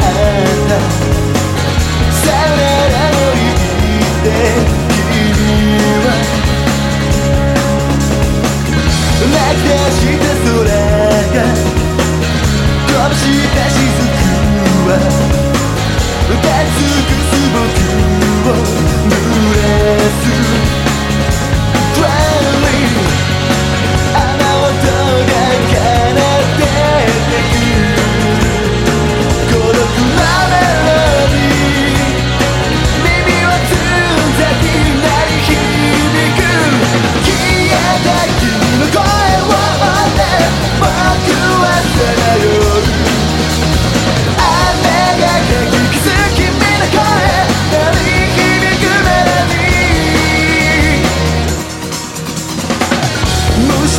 the end.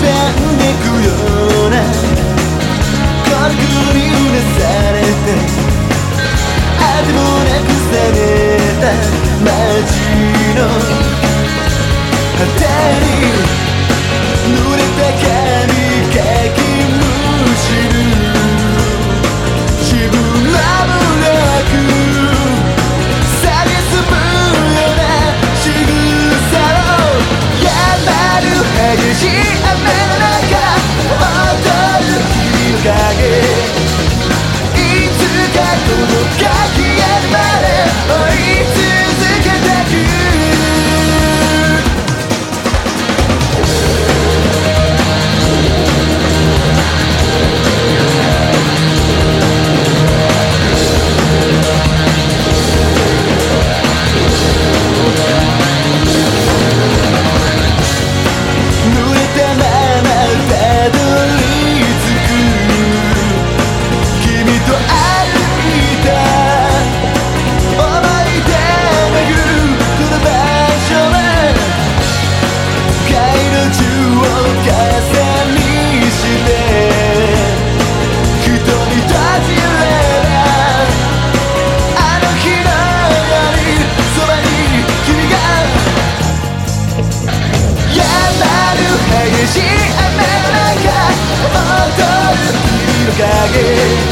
せんでくような孤独にうなされて。あてもなくされた街の。果てに濡れた髪かきむしる自分は無力。激しい。i get